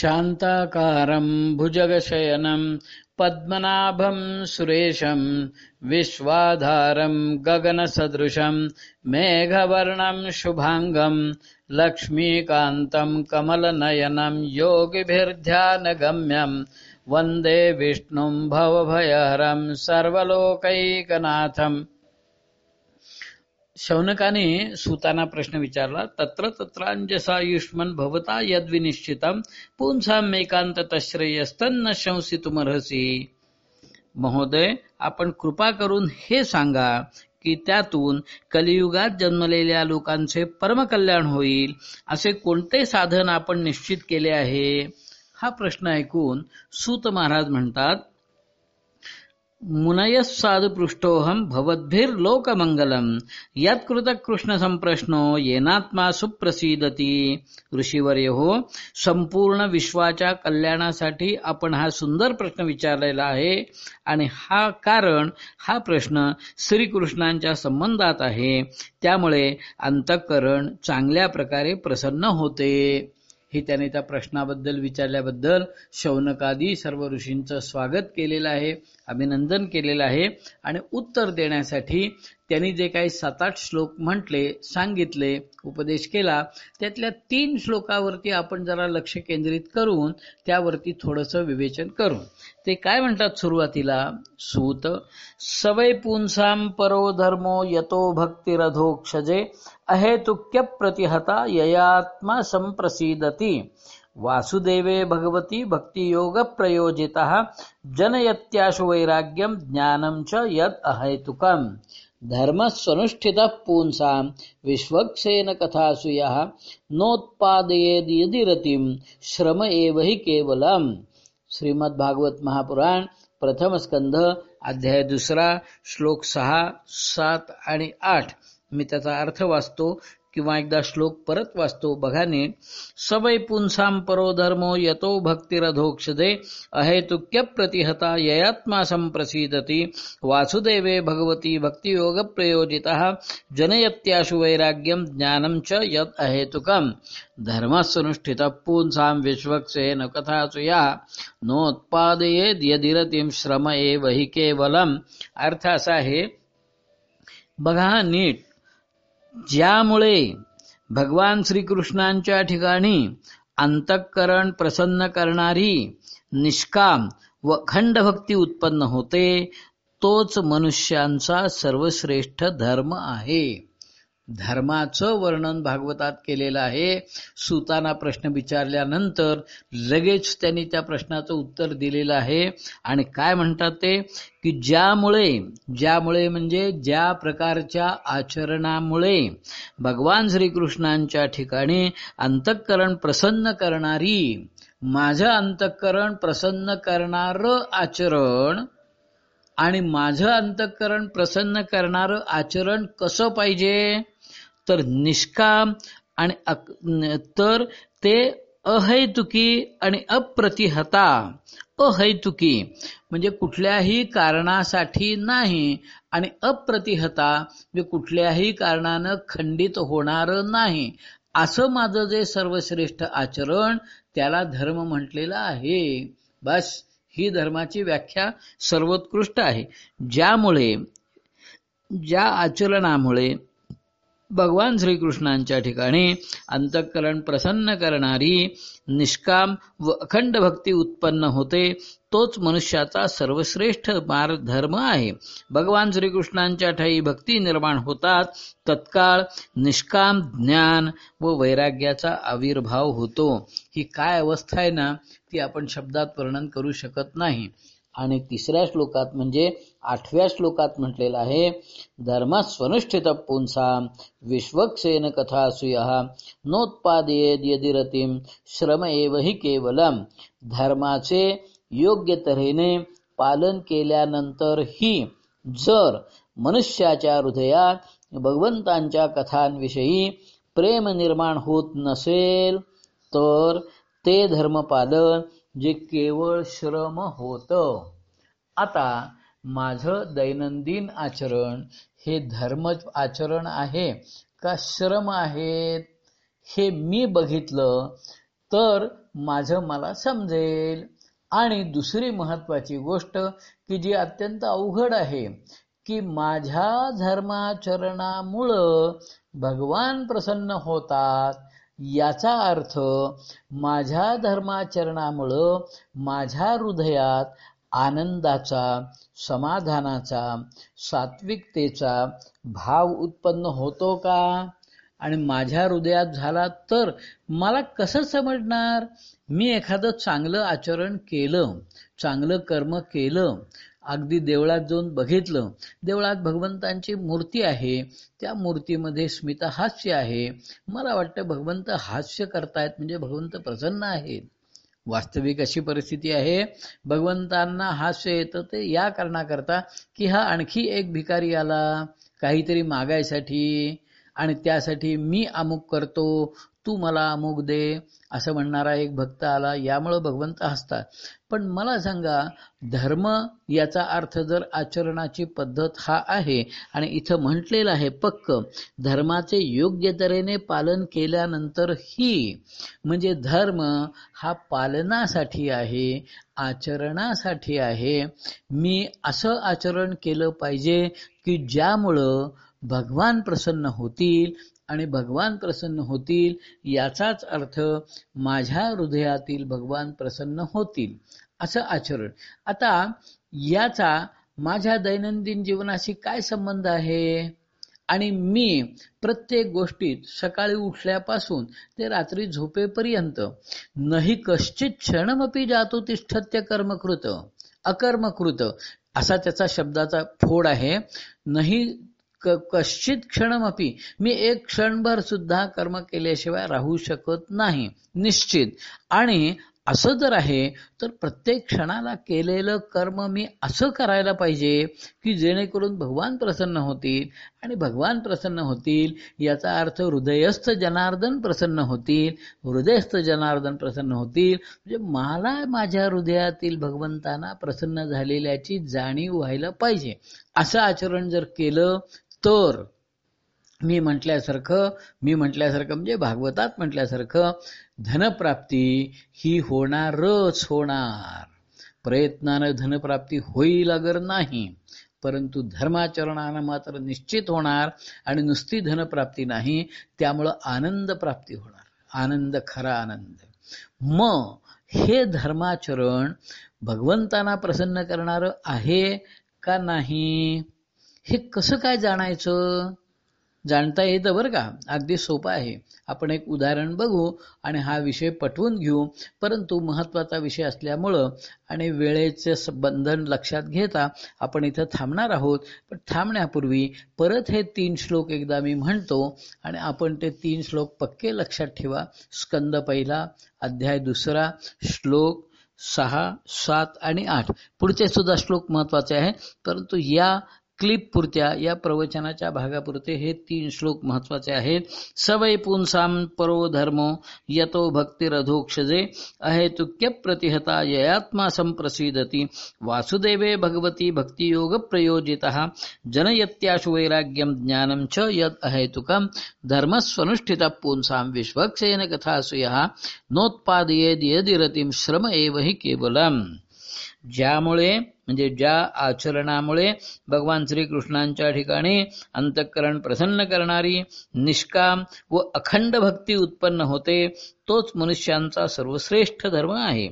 शान्ताकारं भुजगशयनं पद्मनाभं सुरेशं विश्वाधारं गगनसदृशं मेघवर्णं शुभाङ्गं लक्ष्मीकान्तं कमलनयनं योगिभिर्ध्यानगम्यं वन्दे विष्णुं भवभयहरं सर्वलोकैकनाथम्। शौनकाने सुताना प्रश्न विचारला तत्र तत्रांजसायुष्मन भवता यद्विनिश्चितम पुंसाम एकांत तश्रेयस्तन्न शंसितुमर्हसी। महोदय आपण कृपा करून हे सांगा की त्यातून कलियुगात जन्मलेल्या लोकांचे परमकल्याण होईल असे कोणते साधन आपण निश्चित केले आहे? हा प्रश्न ऐकून सूत महाराज म्हणतात मुनयस्साधुपृष्टोऽहं कृष्ण संप्रश्नो येनात्मा सुप्रसीदती। ऋषीवर्य हो संपूर्ण विश्वाच्या कल्याणासाठी आपण हा सुंदर प्रश्न विचारलेला आहे आणि हा कारण हा प्रश्न श्रीकृष्णांच्या संबंधात आहे. त्यामुळे अंतःकरण चांगल्या प्रकारे प्रसन्न होते. हे त्याने त्या प्रश्नाबद्दल विचारल्याबद्दल शौनकादी सर्व ऋषींचं स्वागत केलेलं आहे अभिनंदन केलेलं आहे. आणि उत्तर देण्यासाठी त्यांनी जे काही सात आठ श्लोक म्हटले सांगितले उपदेश केला त्यातल्या तीन श्लोकावरती आपण जरा लक्ष केंद्रित करून त्यावरती थोडंसं विवेचन करू ते काय म्हणतात सुरुवातीला? सूत सवय पुंसाम परो धर्मो यतो भक्तिरधोक्षजे अहेतुक्य प्रतिहता ययात्मा संप्रसीदती। वासुदेवे भगवती भक्तियोग प्रयोजिता जनयत्याशु वैराग्यम ज्ञानम च यद अहेतुकम। धर्मस्वनुष्ठितः पुंसां विश्वक्सेन कथासु यः रतिं श्रम एव हि केवलम। श्रीमद्भागवत महापुराण प्रथम स्कंध अध्याय दुसरा श्लोक सहा सात आणि आठ। मी त्याचा अर्थ वाचतो किंवा एकदा श्लोक परत वाचतो बघा नीट. सवय पुंसाम परो धर्मो यतो भक्तिरधोक्षदे अहेतुक्य प्रतिहता ययात्मा संप्रसीदती. वासुदेवे भगवती भक्तियोग प्रयोजिता जनयत्याशु वैराग्यम ज्ञानम च यत अहेतुकम. धर्मस्सनुष्ठित पुंसाम विश्वक्सेन कथासु या नोत्पादयेद यदिरतीम श्रम एव हि केवलम. अर्थ असा आहे बघा नीट. ज्यामुळे भगवान श्रीकृष्णांच्या ठिकाणी अंतःकरण प्रसन्न करणारी निष्काम व खंड भक्ती उत्पन्न होते तोच मनुष्यांचा सर्वश्रेष्ठ धर्म आहे. धर्माचं वर्णन भागवतात केलेलं आहे. सुताना प्रश्न विचारल्यानंतर लगेच त्यांनी त्या प्रश्नाचं उत्तर दिलेलं आहे. आणि काय म्हणतात ते? की ज्यामुळे ज्यामुळे म्हणजे ज्या प्रकारच्या आचरणामुळे भगवान श्रीकृष्णांच्या ठिकाणी अंतःकरण प्रसन्न करणारी माझं अंतःकरण प्रसन्न करणार आचरण आणि माझं अंतःकरण प्रसन्न करणारं आचरण कसं पाहिजे? तर निष्काम आणि तर ते अहैतुकी आणि अप्रतिहता. अहैतुकी म्हणजे कुठल्याही कारणासाठी नाही आणि अप्रतिहता म्हणजे कुठल्याही कारणानं खंडित होणार नाही. असं माझं जे सर्वश्रेष्ठ आचरण त्याला धर्म म्हटलेला आहे. बस ही धर्माची व्याख्या सर्वोत्कृष्ट आहे. ज्यामुळे ज्या आचरणामुळे भगवान श्रीकृष्णांच्या ठिकाणी अंतःकरण प्रसन्न करणारी निष्काम व अखंड भक्ती उत्पन्न होते तोच मनुष्याचा सर्वश्रेष्ठ मार्ग धर्म आहे. भगवान श्रीकृष्णांच्या ठाई भक्ती निर्माण होतात तत्काळ निष्काम ज्ञान व वैराग्याचा आविर्भाव होतो. ही काय अवस्था आहे ना ती आपण शब्दात वर्णन करू शकत नाही. आणि तिसऱ्या श्लोकात म्हणजे आठव्या श्लोकात म्हटलेलं आहे धर्मस्वनुष्ठित पुंसा विश्वक्सेन सुया नोत्पादयेद यदिरतीम श्रम एव हि केवलम धर्माचे योग्य तऱ्हेने पालन केल्यानंतरही जर मनुष्याच्या हृदयात भगवंतांच्या कथांविषयी प्रेम निर्माण होत नसेल तर ते धर्मपालन जे केवळ श्रम होत. आता माझं दैनंदिन आचरण हे धर्म आचरण आहे का श्रम आहेत हे मी बघितलं तर माझं मला समजेल. आणि दुसरी महत्वाची गोष्ट की जी अत्यंत अवघड आहे की माझ्या धर्माचरणामुळं भगवान प्रसन्न होतात. याचा अर्थ माझ्या धर्माचरणामुळं माझ्या हृदयात आनंदाचा समाधानाचा सात्विकतेचा भाव उत्पन्न होतो का? आणि माझ्या हृदयात झाला तर मला कसं समजणार? मी एखादं चांगलं आचरण केलं चांगलं कर्म केलं अगदी देवळात जाऊन बघितलं. देवळात भगवंतांची मूर्ती आहे. त्या मूर्तीमध्ये स्मितहास्य आहे. मला वाटतं भगवंत हास्य करतायत म्हणजे भगवंत प्रसन्न आहेत. वास्तविक अशी परिस्थिती आहे. भगवंतांना हास्य येतं ते या कारणाकरता की हा आणखी एक भिकारी आला. काहीतरी मागायसाठी आणि त्यासाठी मी अमुक करतो तू मला अमुक दे असं म्हणणारा एक भक्त आला यामुळं भगवंत हसतात. पण मला सांगा धर्म याचा अर्थ जर आचरणाची पद्धत हा आहे आणि इथं म्हटलेलं आहे पक्क धर्माचे योग्य तऱ्हेने पालन केल्यानंतर ही म्हणजे धर्म हा पालनासाठी आहे आचरणासाठी आहे मी असं आचरण केलं पाहिजे की ज्यामुळं भगवान प्रसन्न होतील आणि भगवान प्रसन्न होतील याचाच अर्थ माझ्या हृदयातील भगवान प्रसन्न होतील असं आचरण. आता याचा माझ्या दैनंदिन जीवनाशी काय संबंध आहे? आणि मी प्रत्येक गोष्टीत सकाळी उठल्यापासून ते रात्री झोपेपर्यंत नाही कश्चित क्षणमपी जातो तिष्ठत्य कर्मकृत अकर्मकृत असा त्याचा शब्दाचा फोड आहे. नाही कश्चित क्षणमपी मी एक क्षणभर सुद्धा कर्म केल्याशिवाय राहू शकत नाही. निश्चित. आणि असं जर आहे तर प्रत्येक क्षणाला केलेलं कर्म मी असं करायला पाहिजे की जेणेकरून भगवान प्रसन्न होतील. आणि भगवान प्रसन्न होतील याचा अर्थ हृदयस्थ जनार्दन प्रसन्न होतील. हृदयस्थ जनार्दन प्रसन्न होतील. म्हणजे मला माझ्या हृदयातील भगवंतांना प्रसन्न झालेल्याची जाणीव व्हायला पाहिजे. असं आचरण जर केलं तर मी म्हटल्यासारखं मी म्हटल्यासारखं म्हणजे भागवतात म्हटल्यासारखं धनप्राप्ती ही होणारच होणार. प्रयत्नानं धनप्राप्ती होईल अगर नाही परंतु धर्माचरणानं मात्र निश्चित होणार आणि नुसती धनप्राप्ती नाही त्यामुळं आनंद प्राप्ती होणार. आनंद खरा आनंद. मग हे धर्माचरण भगवंतांना प्रसन्न करणारं आहे का नाही? हे कसं काय जाणायचं? जाणता येतं बरं का. अगदी सोपं आहे. आपण एक उदाहरण बघू आणि हा विषय पटवून घेऊ. परंतु महत्त्वाचा विषय असल्यामुळं आणि वेळेचे बंधन लक्षात घेता आपण इथं थांबणार आहोत. पण थांबण्यापूर्वी परत हे तीन श्लोक एकदा मी म्हणतो आणि आपण ते तीन श्लोक पक्के लक्षात ठेवा. स्कंद पहिला अध्याय दुसरा श्लोक सहा सात आणि आठ. पुढचे सुद्धा श्लोक महत्त्वाचे आहे परंतु या क्लिप पुरत्या या प्रवचनाच्या भागापुरते हे तीन श्लोक महत्त्वाचे आहेत. सवय पुंसाम परो धर्मो यतो भक्तिरधोक्षजे अहेतुक्य प्रतिहता ययात्मा संप्रसीदती। वासुदेवे भगवती भक्तियोग प्रयोजित जनयत्याशु वैराग्यम ज्ञानम च यद अहेतुकम। धर्मस्वनुष्ठित पुंसाम विश्वक्षेन कथासु नोत्पादयेद यदिरतिम श्रम एव हि केवलम। ज्यामुळे म्हणजे ज्या आचरणामुळे भगवान श्रीकृष्णांच्या ठिकाणी अंतःकरण प्रसन्न करणारी निष्काम व अखंड भक्ती उत्पन्न होते तोच मनुष्यांचा सर्वश्रेष्ठ धर्म आहे.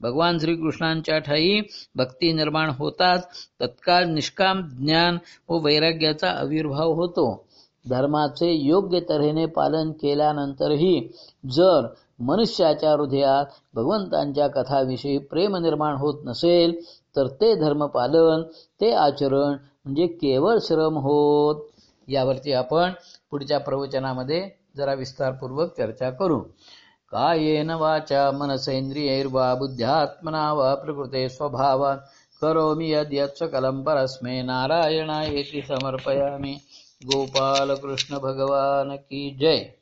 भगवान श्रीकृष्णांच्या ठाई भक्ती निर्माण होताच तत्काळ निष्काम ज्ञान व वैराग्याचा आविर्भाव होतो. धर्माचे योग्य तऱ्हेने पालन केल्यानंतरही जर मनुष्याच्या हृदयात भगवंतांच्या कथाविषयी प्रेम निर्माण होत नसेल तर ते धर्मपालन ते आचरण म्हणजे केवळ श्रम होत. यावरती आपण पुढच्या प्रवचनामध्ये जरा विस्तारपूर्वक चर्चा करू. कायेन वाचा मनसेंद्रियैर्वा बुद्ध्यात्मना वा प्रकृते स्वभावात करोमि यद्यत् सकलं नारायणा नारायणायेति समर्पयामि। गोपाल कृष्ण भगवान की जय।